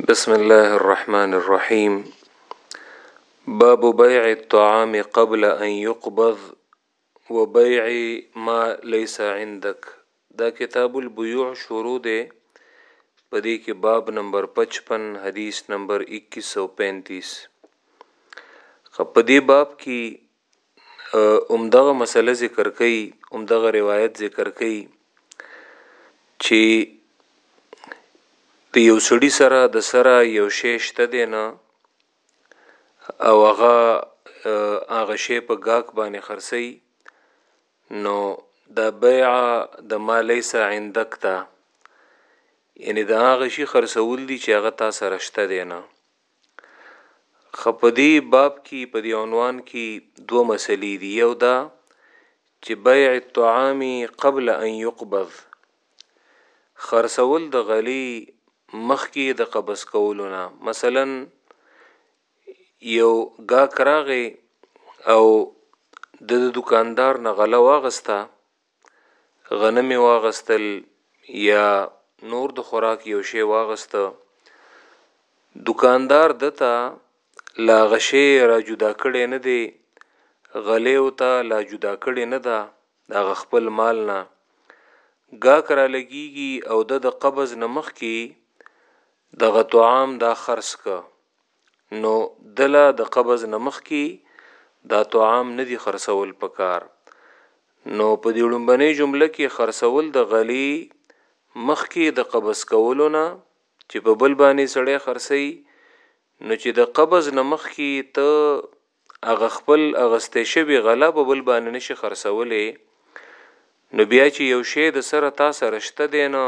بسم الله الرحمن الرحيم باب بيع الطعام قبل ان يقبض وبيع ما ليس عندك دا کتاب البيوع شروع ده په دې کې باب نمبر 55 حدیث نمبر 2135 په دې باب کې همدغه مسئله ذکر کوي همدغه روایت ذکر کوي چې د یو سړي سره د سره یو شی شته دی نه او هغه هغه شی په گاک باندې خرڅي نو دا بیع د ما ليس عندك تا یعنی دا هغه شی خرڅول دي چې هغه تا سره شته دی نه خه په دې باب کی په دې عنوان کی دوه مسلې دي یو دا چې بیع الطعام قبل ان يقبض خرڅول د غلی مخکی د قبض کولو نه مثلا یو گا کراغه او د دکاندار نه غله واغسته غنم یې واغستل یا نور د خوراک یو شی واغسته دکاندار ده ته لا هغه شی را جدا کړی نه دی غلې او ته لا جدا کړی نه ده د هغه خپل مال نه ګاک را لګیږي او ده د قبض نه مخکې دغه طعام دا خرڅ که نو دله د قبض نه مخکي دا طعام نه دي خرڅول پکار نو په دې لومبنۍ جمله کې خرڅول د غلي مخکي د قبض کولو نه چې په بل باندې سړی خرڅي نو چې د قبض نه مخکي ته هغه خپل اغستې شوی غلا په بل باندې نشي خرڅولې نو بیا چې یو شی د سره تا سره شته دی نه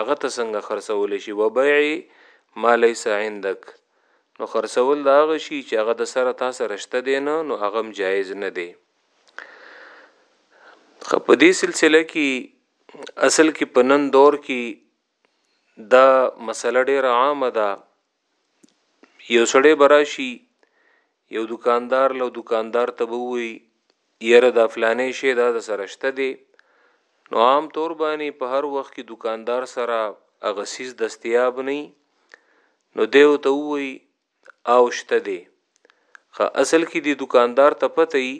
هغه ته څنګه خرڅول شي وبيع ما ليس عندك نو خرڅول دا هغه شي چې هغه د سره تا سره شته دی نه نو هغه جایز نه دی خپ دې سلسله کې اصل کې پنن دور کې دا مسله ډیره عامه ده یو سړی به راشي یو دوکاندار له دوکاندار ته به ووایي یاره دا فلانې شی دا د سره شته دی نو عام طور باندې په هر وخت کې دوکاندار سره هغه سیز دستیاب نه نو دی او ته ووایي او شته دی خو اصل کې دی دوکاندار ته پته یي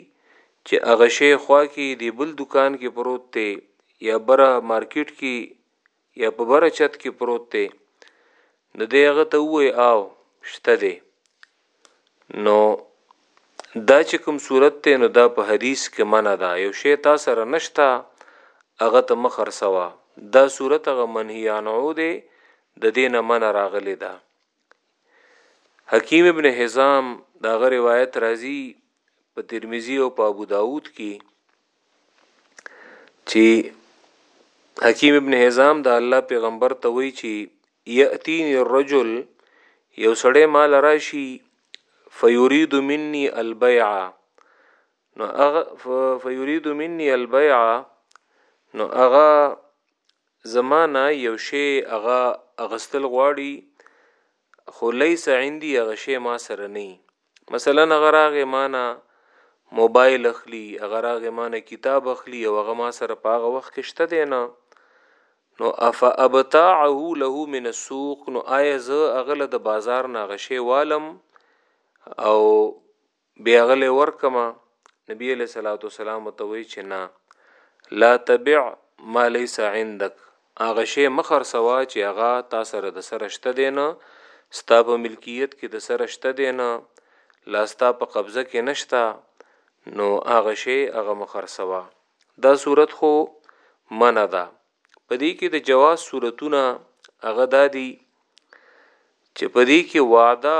چې هغه شی خوا کې دی بل دوکان کې پروت دی یا بره مارکیټ کې یا په بره چت کې پروت دی نو دی هغه ته وای او شته دی نو دا چې کوم صورت ته نو دا په حدیث کې منع ده یو شی تا سره نشتا هغه ته مخر سوا دا صورت هغه منهی عنه دی د دینه منع راغلی ده حکیم ابن حزام دا غ روایت راځي په ترمذی او په ابو داود کې چی حکیم ابن حزام د الله پیغمبر ته وی چی یاتینی الرجل یو سړی مال راشي فیرید منی البیع نو اغه فیرید منی البیع نو اغه زمانہ یو شی اغه اغستل غواړي خو ليس عندي هغه شی ما سره نه وي مثلا هغه راغی ما نه موبايل اخلي هغه راغی ما نه کتاب اخلي او هغه ما سره په هغه وخت کې شته دی نه نو افابتاعه له من السوق نو آیا زه هغه له د بازار نه هغه شی والم او بې هغه لې ورکمه نبی علیه الصلاة والسلام ورته وایي چې نه لا تبع ما ليس عندک هغه شی مه خرڅوه چې هغه تا سره د سره شته دی نه ستا په ملکیت کې د سره شته دی نه لا ستا په قبضه کې نشته نو هغه شی هغه مه خرڅوه دا صورت خو منع ده په دې کې د جواز صورتونه هغه دادي چې په دې کې وعده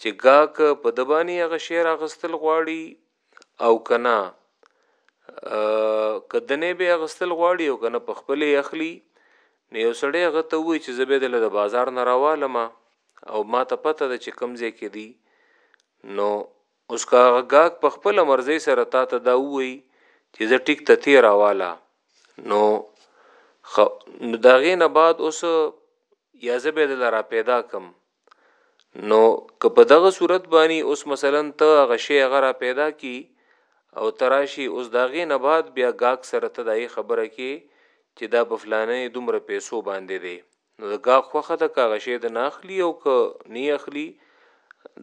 چې ګاک په دبانی هغه شعر اغستل غواړي او کنا کدنې به اغستل غواړي او کنه په خپل اخلي نو یو سړی هغه ته وی چې زبې د له بازار نه راواله ما او ما ته پته ده چې کمزې کې دی نو اوس کا غاګ په خپل مرزي سره تا ته دا وی چې زه ټیک ته تیر راواله نو خ... نو داغې نه بعد اوس یا زبې د لرا پیدا کم نو که په دغه صورت باندې اوس مثلا ته هغه شی هغه را پیدا کی او تراشی اوس داغې نه بعد بیا گاک سره ته دای خبره کی چې دا په فلانې دومره پیسو باندې دی نو د گاک خوخه د کاغه شی د ناخلی او که نی اخلی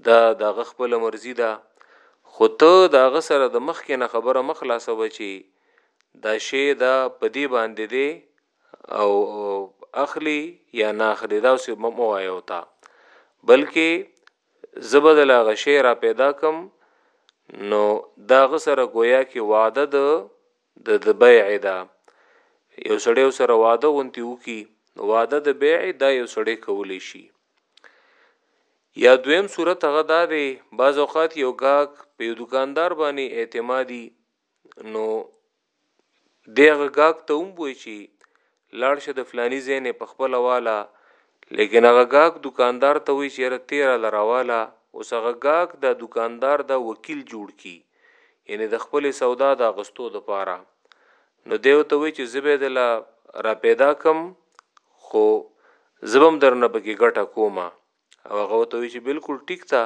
دا دغه خپل مرزی ده خو ته دغه سره د مخ کې نه خبره مخلاصه و چی دا شی دا پدی باندې دی او اخلی یا نه اخلی دا سی مو وایو تا بلکې زبد لا غشی را پیدا کم نو دا غسر گویا کې وعده د د بیع ده یو سړی سره وعده غونتی وکي نو وعده د بیع دا یو سړی کولی شي یا دویم صورت هغه دا دی بعض اوقات یو گاک په یو دکاندار باندې اعتمادي نو دی هغه ګاک ته هم وای چی لاړ شه د فلانی ځای نه په خپله واله لیکن هغه ګاک دکاندار ته وای چی یاره ته راله راواله اوس هغه ګاک دا دکاندار دا وکیل جوړ کی یعنی د خپلې سودا د اغستو دپاره نو دی ورته وای چی زه به یې دله راپیدا کړم خو زه به هم درنه پکې ګټه کومه. او هغه ورته وی چې بالکل ټیک تا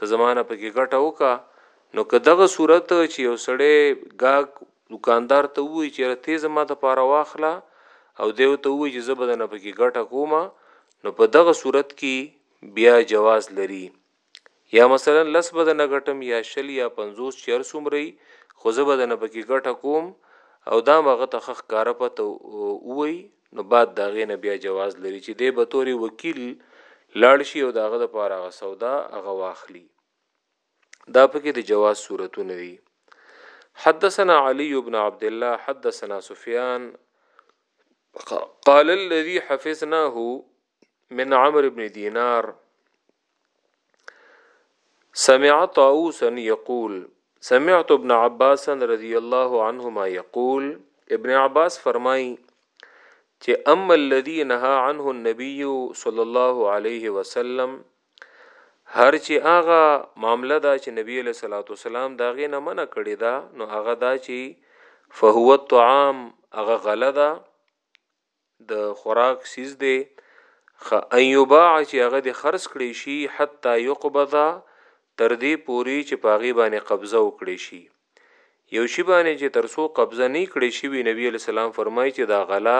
ته زمانه پکې ګټه وکا نو که دغه صورت چې یو سړی گاګ دکاندار ته وی چې رته زما د پاره واخله او دیو ته وی چې زبد نه پکې ګټه کومه نو په دغه صورت کې بیا جواز لري یا مثلا لس بد نه ګټم یا شل یا 50 چیر سومري خو زبد نه پکې ګټه کوم او دا مغه تخخ کار پته وی نو بعد د هغې نه بیا جواز لري چې دی بطور وکیل لاړ شي او د هغه لپاره هغه سودا هغه واخلي دا پکې د جواز صورتونه دي حدثنا علي بن عبد الله حدثنا سفيان قال الذي حفظناه من عمر ابن دینار سمع طاووسا یقول سمعت ابن عباس رضی الله عنهما یقول ابن عباس فرمای چې اما الذي نهى عنه النبي صلی الله علیه وسلم هر چې هغه معاملې دا چې نبی له صلوات والسلام دا غي نه منع کړی دا نو هغه دا چې فهو الطعام هغه غله ده د خوراک څیز دی خ ان یباع چې هغه د خرڅ کړی شي حتی یقبض تر دې پوری چې پاغي باندې قبضه وکړي شي یو شی باندې چې ترسو قبضه نه کړی شي وی نبی علی سلام فرمایي چې دا غلا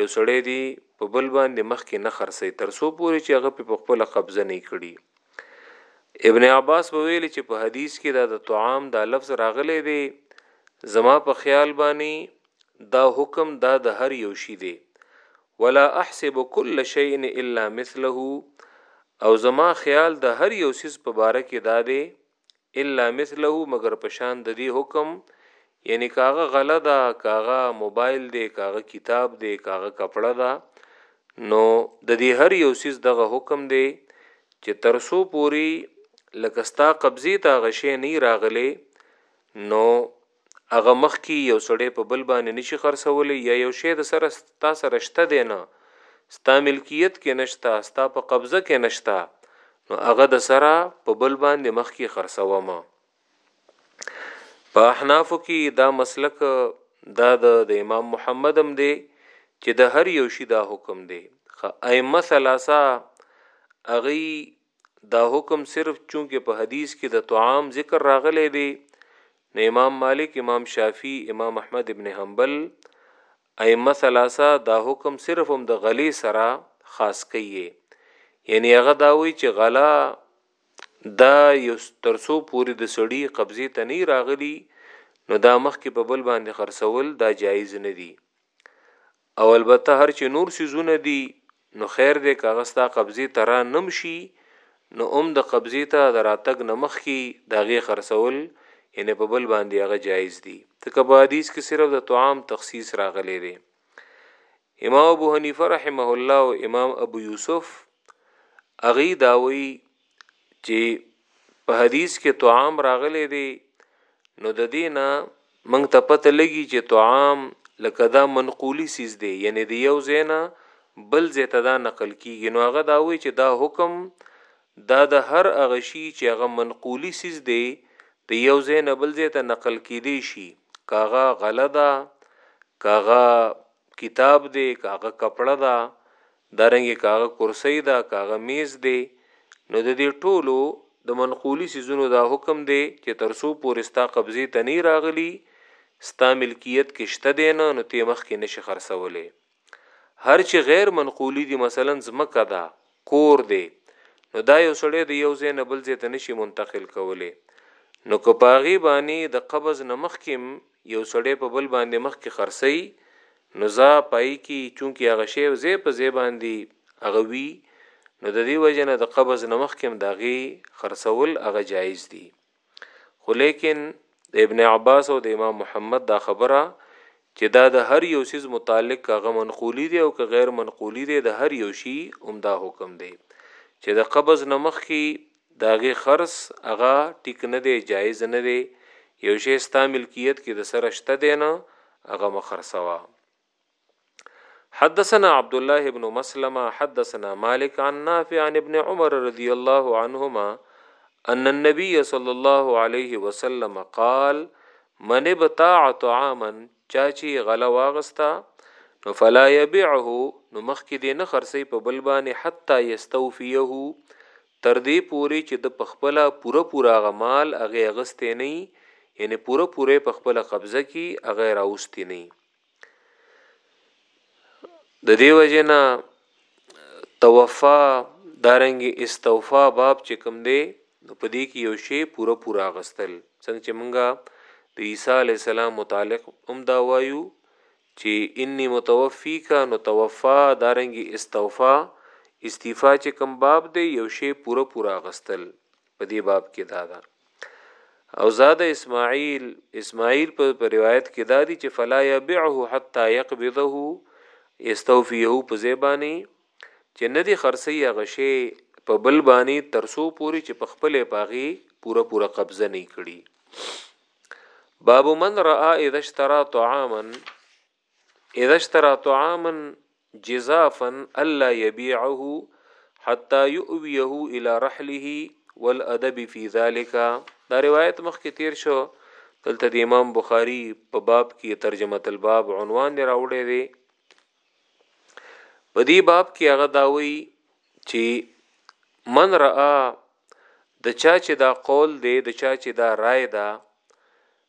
یو سړی دی په بل باندې مخ کې نه خرڅي ترسو پوری چې هغه په خپل قبضه نه کړي ابن عباس په ویل چې په حدیث کې دا د طعام دا لفظ راغلی دی زما په خیال باندې دا حکم دا د هر یو شي دی، ولا احسب کل شیء الا مثله او زما خیال د هر یو څیز په باره کې دا دی الا مثله مګر په شان د دې حکم یعنی که هغه غله ده که هغه موبایل دی که هغه کتاب دی که هغه کپړه ده نو د دې هر یو څیز دغه حکم دی چې ترسو پوری لکه ستا قبضې ته غشې نه راغلې نو هغه مخکی یو سړی په بل باندی نشی خرڅولی یا یو شی د سره ستا سره شته دی نه ستا ملکیت کی نشته ستا په قبضه کی نشته نو هغه د سره په بل باندی مخکی خرڅوه مه په احنافو کی دا مسلک دا د د امام محمد هم دی چې د هر یو شی دا حکم دی خ ائمه ثلاثه اغي دا حکم صرف چونکه په حدیث کې د طعام ذکر راغلی دی نو امام مالک امام شافعی امام احمد ابن حنبل ائمه ثلاثه دا حکم صرف هم د غلی سره خاص کوي یعنی هغه دا وی چې غلا دا یو ترسو پوری د سړی قبضه ته نه راغلی نو دا مخ کې په بل باندې خرڅول دا جایز نه دی او البته هر چې نور څیزونه دي نو خیر دی که هغه ستا قبضې ته را نه هم شي نو هم د قبضې ته د راتګ نه مخکې د هغې خرڅول یعنې په بل باندې هغه جایز دي ځکه په حدیث کې صرف د طعام تخصیص راغلی دی امام ابو حنیفه رحمه الله او امام ابو یوسف هغوی دا وایي چې په حدیث کې طعام راغلی دی نو د دینه منګ ته پته لګي چې طعام لکه دا منقولی سیز دی یعنی د یو زینا بل زیته دا نقل کیږي نو هغه دا وی چې دا حکم دا د هر هغه شی چې هغه منقولی سیز دی د یو زینا بل زیته نقل کیدی شي کاغه غله ده کاغه کتاب دی کاغه کپړه ده دارنګه که هغه کرسۍ ده که هغه مېز دی نو د دې ټولو د منقولي څیزونو دا حکم دی چې تر څو پورې ستا قبضې ته نه يي راغلي ستا ملکیت کې شته دی نه نو ته يې مخکې نه شې خرڅولی هر چې غیر منقولي دي مثلا ځمکه ده کور دی نو دا یو سړی د یو ځای نه بل ځای ته نه شي منتقل کولی نو که په هغې باندې د قبض نه مخکې یو سړی په بل باندی مخکی خرڅی نو ځا پای کی چونکی هغه شی ځای په ځای باندی هغه وی نو ددی وجه نه د قبض نه مخکی هم د هغی خرڅول هغه جایز دی خو لیکن د ابن عباس او د امام محمد دا خبره چې دا د هر یو سیز متعلق هغه منقولی دی او که غیر منقولی دی د هر یو شی عمدا حکم دی چې د قبض نه مخکی د هغې خرڅ هغه ټیک نه دی جایز نه دی یو شی ستا ملکیت کې د سره شته دی نه هغه مخرڅوا حدثنا عبد الله بن مسلمه حدثنا مالک عن نافع عن ابن عمر رضی الله عنهما ان النبي صلى الله عليه وسلم قال من ابتاع طعاما چا چی غله واغسته نو فلا یبعه نو مخکی دی نه خرڅی په بل باندې حتی یستوفیه تر دی پوری چې د پخپله پوره پوره هغه مال هغه اغستی نه یعنی پوره پوره په خپل قبضه کی هغه راوستی نه د دیو جنا توفا دارنګ استوفا باب چې کوم دی نو په دې کې یو شی پوره پوره غستل څنګه چې مونږه د عیسی علی السلام متعلق هم دا وایو چې انی متوفی کا نو توفا دارنګ استوفا استیفا چې کوم باب دی یو شی پوره پوره غستل په دې باب کې دا ده او زاد اسماعیل اسماعیل په روایت کې دا دي چې فلا يبيعه حتى يقبضه استوفيه په زبانی چې ندی خرسي غشي په بل باندې ترسو پوری چې په خپل پاغي پورا پورا قبضه نه کړي باب من را اذا اشترى طعاما اذا اشترى طعاما جزافا الا يبيعه حتى يؤويه الى رحله والادب في ذلك دا روایت مخکې تیر شو دلته د امام بخاری په باب کې ترجمه الباب عنوان دی راوړی دی په دې باب کې هغه داوي چې من را د چا چې دا قول دی د چا چې دا رائے ده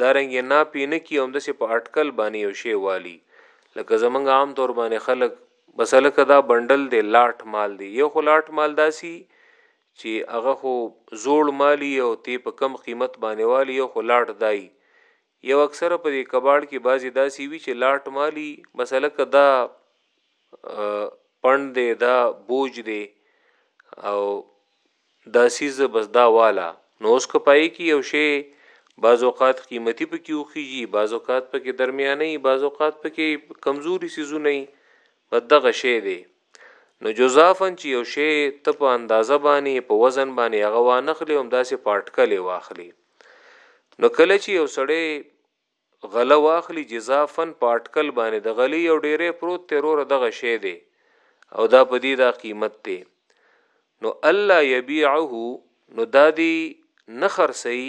دا رنګ یې نا پی نه کی همداسې په اټکل باندې یو شی والی لکه زمونږ عام طور باندې خلک بس هلکه دا بنډل دی لاټ مال دی یو خو لاټ مال داسی چی هغه خو زوړ مال یی او تی په کم قیمت باندې والی یو خو لاټ دا یی یو اکثره په دې کباړ کی بعضی داسی وی چی لاټ مال یی بس هلکه دا پنډ دی دا بوج دی او دا څیز بس دا واله نو اوس که پای کی یو شی بعض اوقات قیمتی پکی وخیژی بعض اوقات پکی درمیانی وی بعض اوقات پکی کمزوری څیزونه وی بس دغه شی دی نو جزافا چی یو شی ته په اندازه باندی په وزن باندی هغه وانخلی همداسی په اټکل یی واخلی نو کله چی یو سړی غله واخلی جزا فن په اټکل باندی د غلی یو ډیری پروت ته روره دغه شی دی او دا په دی دا قیمت ته نو الله یبیعه نو دا دی نه خرسی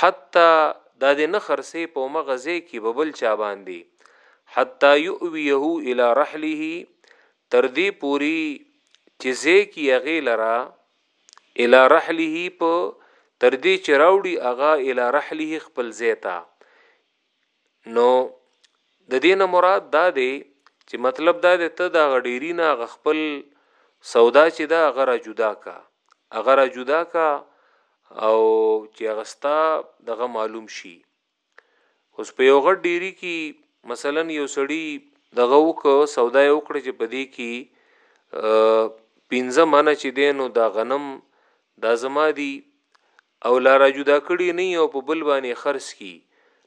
حتی دا دی نه خرسی په مغه ځای کی به بل چا باندی حتی یؤویه الی رحله تر دی پوری چې ځای کی هغه لرا الی رحله په تر دې چې راوړي هغه الی رحله خپل ځای ته نو د دې نه مراد دا دی چې مطلب دا دی ته دا غډيري نه غ خپل سودا چې دا غره جدا کا غره جدا کا او چې غستا دغه معلوم شي اوس په یو غټ ډیری کی مثلا یو سړی دغه وک سودا یې وکړه چې په دې کی پنځه منه چې دینو دا غنم دا زما دی او لا را جدا کړی نه او په بل باندې خرڅ کی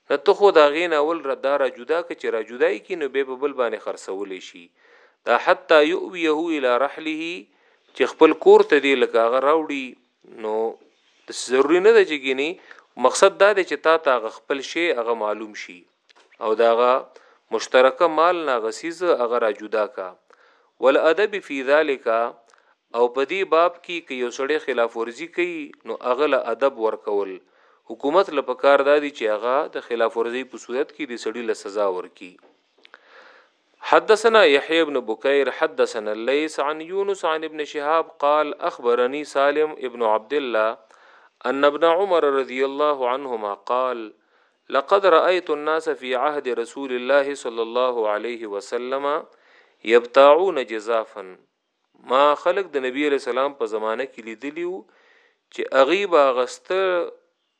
نه ته خو دا غین اول را دا را جدا ک چې را جدای کی نو به په بل باندې خرڅول شي دا حتی یؤویه الی رحله چې خپل کور ته دی لکه هغه راوړي نو ضروری نه ده چې ګینی مقصد دا دی چې تا ته هغه خپل شی هغه معلوم شي او دا هغه مشترکه مال نه غسیز هغه را جدا کا ول ادب فی ذالک او په دې باب کې کې یو سړی خلاف ورزي کوي نو اغل ادب ورکول حکومت لپاره کار دادی چې هغه د خلاف ورزي په صورت کې د سړی له سزا ورکي حدثنا يحيى بن بكير حدثنا الليث عن يونس عن ابن شهاب قال اخبرني سالم ابن عبد الله ان ابن عمر رضي الله عنهما قال لقد رايت الناس في عهد رسول الله صلى الله عليه وسلم يبتاعون جزافا ما خلق د نبی علیہ السلام په زمانه کې لیدلیو چې اغي باغسته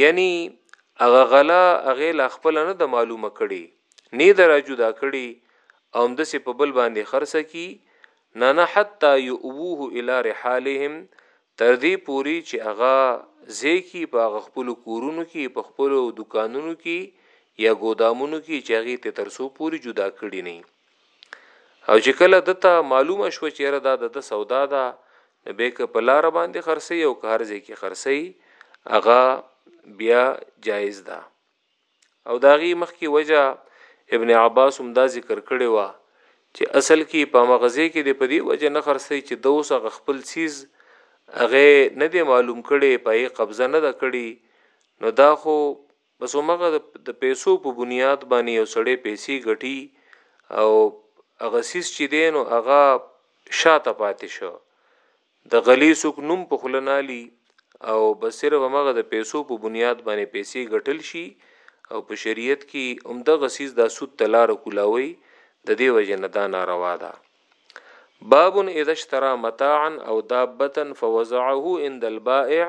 یعنی هغه غله هغې لا خپله نه ده معلومه کړې، نې ده را جدا کړې او همدسې په بل باندې خرڅه کړي، نه نه حتی یؤووه الی رحالهم تر دې پورې چې هغه ځای کړي په هغه خپلو کورونو کې، په خپلو دوکانونو کې یا ګودامونو کې چې هغې ته یې تر څو پورې جدا کړي نه وي. او چې کله ده ته معلومه شوه چې یاره دا دده سودا ده نو به که په لار باندې خرڅي او که هر ځای کې خرڅي هغه بیا جایز ده او داغي مخ کې وجه ابن عباس هم دا ذکر کړي وا چې اصل کې په مغزه کې د پدی وجه نه خرڅي چې دوس هغه خپل چیز هغه نه دی معلوم کړي پای قبضه نه ده کړي نو دا خو بس همغه د پیسو په بنیاد باندې یو سړی پیسې ګټي او هغه سیس چې دی نو هغه شاته پاتې شو د غلی سوک نوم په خوله نالی او بس صرف همغه د پیسو په بنیاد باندې پیسې ګټل شي او په شریعت کې عمدغه سیس دا سود تلار کولاوي د دې وجه نه دا ناروا ده باب اذا اشترى متاعا او دابه فوزعه عند البائع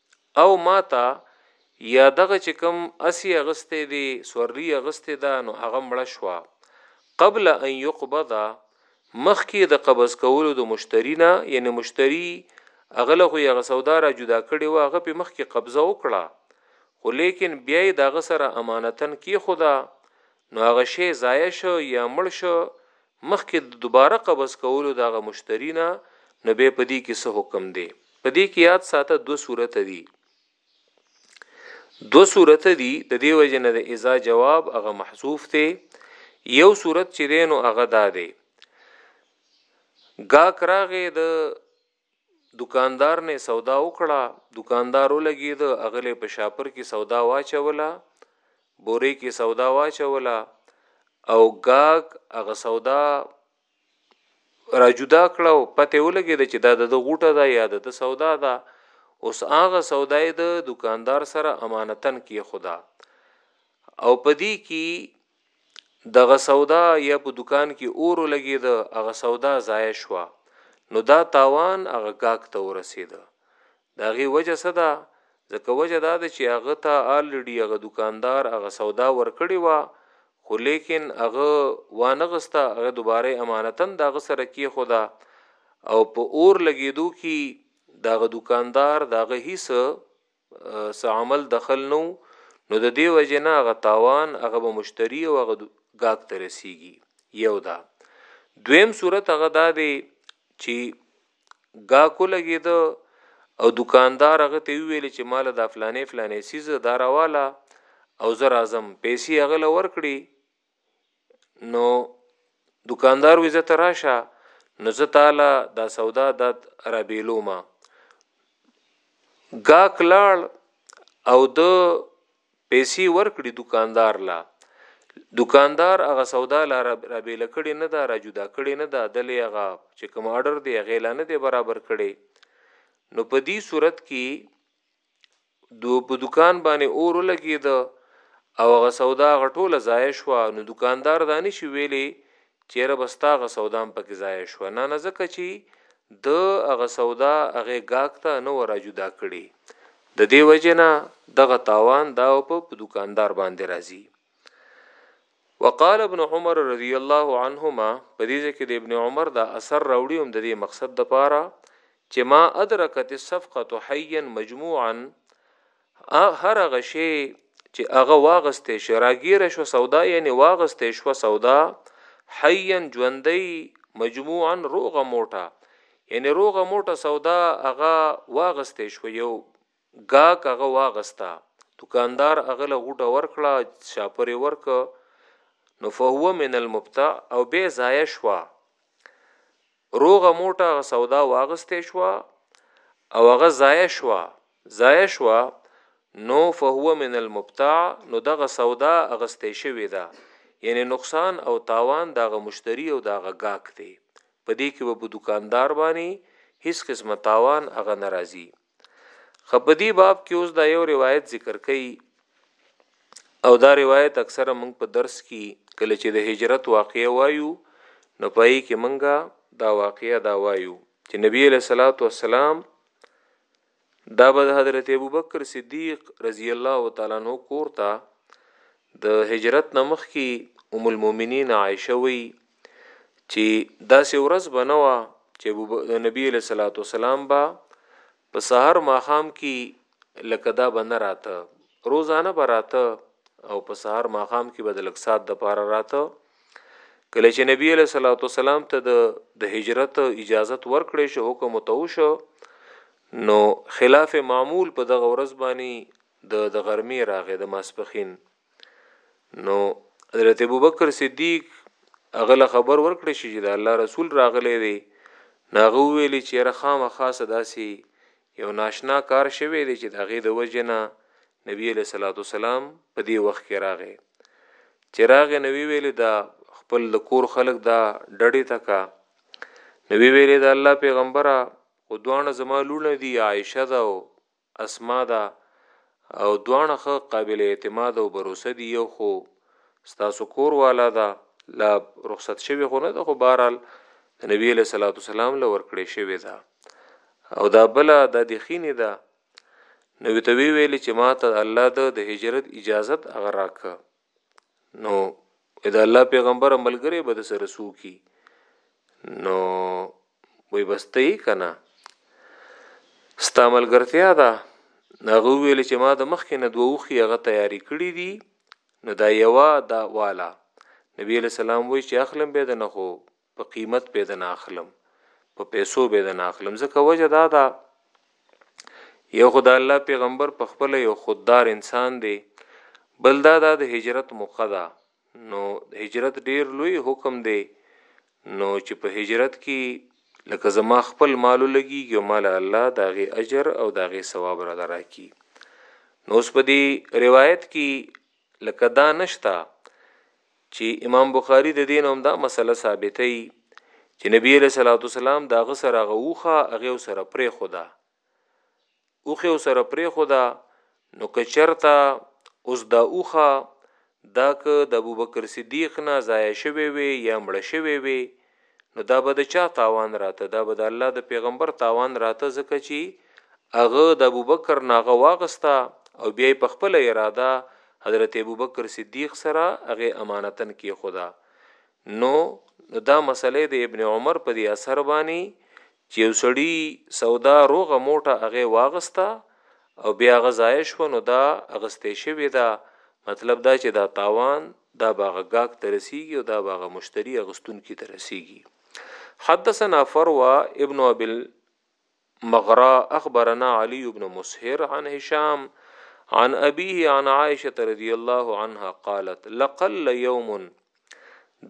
او ماته یا دغه چې کوم اسی اغستی دی سورلی اغستی ده نو هغه مړه شوه قبل ان یقبض مخکې د قبض کولو د مشتری نه یعنی مشتری هغه له خو هغه سودا را جدا کړي و هغه په مخکې قبضه وکړه خو لیکن بیا یې دغه سره امانتن کې خدا نو هغه شی ضایع شو یا مړ شو مخکې د دوباره قبض کولو د هغه مشتري نه نو بیا په دې کې څه حکم دی؟ په دې کې یاد ساته دوه صورته دي. دوه صورته دي د دې وجه نه د اذا جواب هغه محذوف دی. یو صورت چې دی نو هغه دا دی. ګاک راغې د دوکاندار نه سودا وکړه، دوکاندار ولګېد، اغلې په شاپر کې سودا واچوله، بورې کې سودا واچوله او ګاګ هغه سودا را جدا کړه او پته ولګېد چې دا د غوټه ده یا د سودا ده اوس هغه سودای د دوکاندار سره امانتن کې خدا او پدی کې دغه سودا یا په دکان کې اور لګید هغه سودا ضایع شو نو دا تاوان هغه گاک ته ورسید دا غي وجه صدا ځکه وجه دا ده چې هغه ته الریډي هغه دکاندار هغه سودا ورکړي وا خو لیکن هغه وانه غستا هغه دوباره امانتن دا غسر کې خدا او په اور لګیدو کې داغه دکاندار داغه هیڅ څه عمل دخل نه وو نو د دې وجې نه هغه تاوان هغه به مشتری او هغه ګاک ته رسیږي یو دا دویم صورت هغه دا دی چې ګاکو لګیده او دکاندار هغه ته ویل چې مال د فلانې فلانې سیزه دارواله او زر اعظم پیسې هغه لور کړی نو دکاندار وې زه ته راشه نو زه تعالی دا سودا د رابېلو ما گاک لاړ او د پیسې ورکړي دکاندار لا دکاندار هغه سودا لا رابېل کړي نه دا را جدا کړي نه دا دلې هغه چې کوم آرډر دی هغه لا نه دی برابر کړي نو په دې صورت کې دو په دکان باندې اور ولګید او غ سودا غټوله ضایع شو نو دکاندار دانی شي ویلې چیرې بستا غ سودا هم پکې ضایع شو نه نه ځکه چی د غ سودا هغه گاکته نه و را جدا کړي د دې وجنه دغه تاوان دا په دکاندار باندې راځي وقال ابن عمر رضی الله عنهما په دې ځکه د ابن عمر دا اثر راوړي هم د دې مقصد د پاره چې ما ادرکت الصفقه حيا مجموعا هر غشي چې هغه واغسته شراګیر شو سودا یعنی واغسته شو سودا حيا ژوندۍ مجموعا روغه موټه یعنی روغه موټه سودا هغه واغسته شو یو ګاک هغه واغسته، دوکاندار هغه له غوټه ورکړه، شاپر یې ورکړ، نو فهو من المبتاع او بیه ضایع شوه، روغه موټه هغه سودا واغستې شوه او هغه ضایع شوه، ضایع شوه، نو فهو من المبتاع نو دغه سودا اغستې شوې ده، یعنې نقصان او تاوان د هغه مشتري او د هغه ګاک دی، په دې کې به په دوکاندار باندې هیڅ قسمه تاوان هغه نه راځي. خو په دې باب کې اوس دا یو روایت ذکر کړي او دا روایت اکثره موږ په درس کې کله چې د هجرت واقعې وایو نو پای کې موږ دا واقعې دا وایو چې نبی له صلوات و سلام دا به حضرت ابوبکر صدیق رضی الله تعالی عنہ کور ته د هجرت نمخ کې ام المؤمنین عائشه وی چې داسې ورځ به نه وه چې نبی علیه الصلاۃ والسلام به په سحر ماخام کې لکه دا بنه راته روزانه به راته او په سحر ماخام کې به د لک سات د پاره راته کله چې نبی علیہ الصلوۃ والسلام ته د د هجرت اجازه ورکړې شو حکم تو شو نو خلاف معمول په دغه ورځ باندې د د غرمې راغې د ماسپخین نو حضرت ابوبکر صدیق هغه له خبر ورکړی شي چې د الله رسول راغلی دی ناغه ویلی چې را خامه خاصه داسي یو ناشنا کار شوی دی چې دغه د وجنه نبی علیہ الصلوۃ والسلام په دې وخت کې راغی چراغ نبی ویل دا خپل د کور خلق دا ډډې تکا نبی ویل دا الله پیغمبره او دوانه زما لونه دی عائشه دا او اسماء ده او دواړه ښه قابل اعتماد او بروسه دي یو خو ستاسو کور والا ده لا رخصت شوی خو نه ده خو بهرحال د نبی علیه الصلاۃ والسلام له ورکړې شوی ده او دا بل د دخینه ده نو ته وی ویل چې ما ته الله د هجرت اجازت اگر راکه نو اذا الله پیغمبر ملګری به د سره سوکی نو وای بستې کنا استعمال ګرتیا دا هغه ویل چې ما د مخکې نه دوه وخي هغه تیاری کړی دي نو دا یوا دا والا نبی له سلام وای چې اخلم به د نخو په قیمت به د ناخلم په پیسو به د ناخلم ځکه وجه دا ده یو خدای الله پیغمبر په خپل یو خوددار انسان دی بل دا د هجرت مقدا نو هجرت ډیر لوی حکم دی نو چې په هجرت کې لکه زما خپل مال لګيږي مال الله داغه اجر او داغه ثواب را دراکي نو اوس په دې روایت کې لکه دا نشته چې امام بخاری د دین هم دا مسله ثابته ای چې نبی علیہ الصلوۃ والسلام دا غ سره غوخه هغه سره پرې خدا اوخه سره پرې خدا نو کچرتا اوس دا اوخه دا که د ابوبکر صدیق نه ضایع شوی وي یا مړ شوی وي نو دا به د چا تاوان راته دا به د الله د پیغمبر تاوان راته ځکه چې هغه د ابوبکر ناغه واغستا او بیا په خپل اراده حضرت ابوبکر صدیق سره هغه امانتن کې خدا نو نو دا مسله د ابن عمر په دې اثر باندې چې یو سړي سودا روغه موټه هغه واغسته او بیا هغه ضایع شوه نو دا اغستې شوې ده مطلب دا چې دا تاوان دا به هغه ګاک ته رسیږي او دا به هغه مشتري اغستونکي ته رسیږي حدثنا فروه ابن ابل مغرا اخبرنا علي بن مسهر عن هشام عن ابيه عن عائشه رضي الله عنها قالت لقل يوم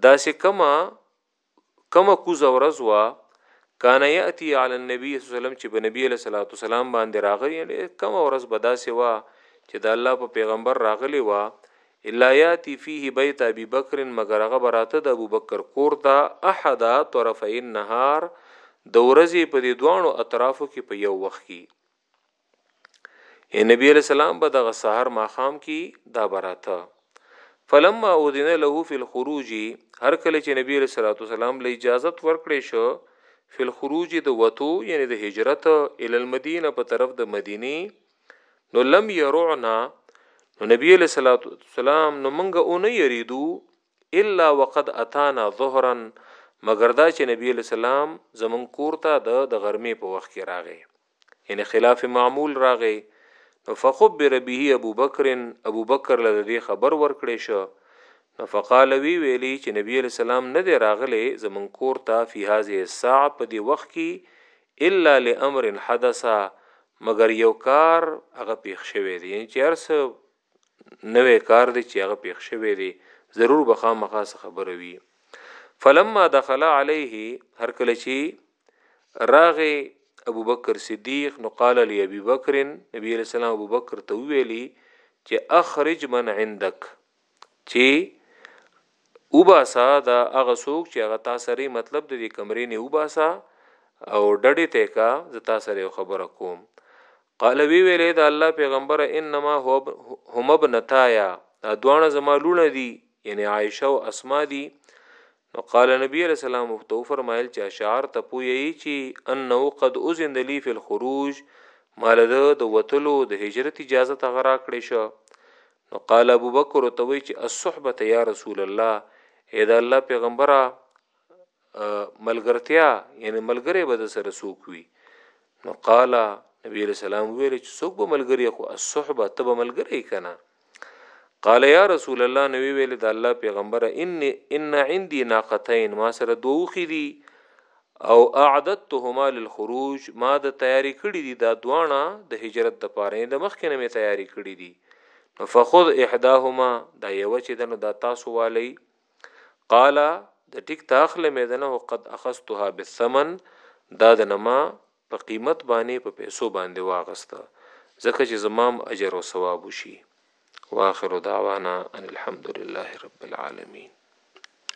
داسې کما کومه کوزه ورځ وه کان یاتی علی النبی صلی الله علیه وسلم چې په نبی علیه الصلاۃ والسلام باندې راغلی یعنی کومه ورځ به داسې وه چې د الله په پیغمبر راغلی وه الا یاتی فيه بیت ابي بکر مگر هغه براته د ابو بکر کور ته احد طرفي النهار د ورځې په دې دوانو اطرافو کې په یو وخت کې اے نبی علیہ السلام به دغه سحر ماخام کی دا براته فلما اذن له فی الخروج هر کله چې نبی علیہ الصلوۃ والسلام له اجازه ورکړې شو فی الخروج د وتو یعنی د هجرت ال المدینه په طرف د مدینی نو لم يرعنا نو نبی علیہ الصلوۃ والسلام نو منګه اون یریدو الا وقد اتانا ظهرا مگر دا چې نبی علیہ السلام زمون کورته د غرمې په وخت کې راغی یعنې خلاف معمول راغی نو فخبر به ابوبکر ابوبکر له دې خبر ورکړې شو نو فقال وی ویلی چې نبی علی سلام نه دی راغلی زمون کور ته فی هذه الساعه په دې وخت کې الا لامر حدث مگر یو کار هغه پیښ شوی دی یعنی چې ارس نوی کار دی چی هغه پیښ شوی دی ضرور به خامخا څه خبره وی فلما دخل علیه هر کله چی راغی ابو بکر صدیق نو قال لی ابي بکر نبی علیہ السلام ابو بکر ته ویلی چې اخرج من عندك چې وباسا دا هغه څوک چې هغه تا سره مطلب د دې کمرې نه وباسا او ډډې ته کا زتا سره خبره کوم قال وی ویلې د الله پیغمبره انما هما ابنتایا دا دواړه زما لونه دي یعنی عائشه او اسماء دي نو قال نبی علیہ السلام تو فرمایل چې اشعار ته پوي چې انه قد اذن لي في الخروج مال ده د وتلو د هجرت اجازه ته غرا کړې شو نو قال ابو بکر توي چې الصحبه یا رسول الله اې دا الله پیغمبره ملګرتیا یعنی ملګری به د سره سوک وي نو قال نبی علیہ السلام ویل چې څوک به ملګری خو الصحبه تب ملګری کنا قال یا رسول الله نبی ویل د الله پیغمبر ان ان عندي ناقتين ما سره دوخي دي او اعددتهما للخروج ما د تیاری کړی دي دا دوانه د هجرت د پاره د مخ کې نه می تیاری کړی دي فخذ احداهما دا یو چې دنو دا تاسو والی قال د ټیک تاخله مې دنه قد اخذتها بالثمن دا د نما په قیمت باندې په پیسو باندې واغسته ځکه چې زمام اجر او ثواب وشي واخر دعوانا ان الحمد لله رب العالمین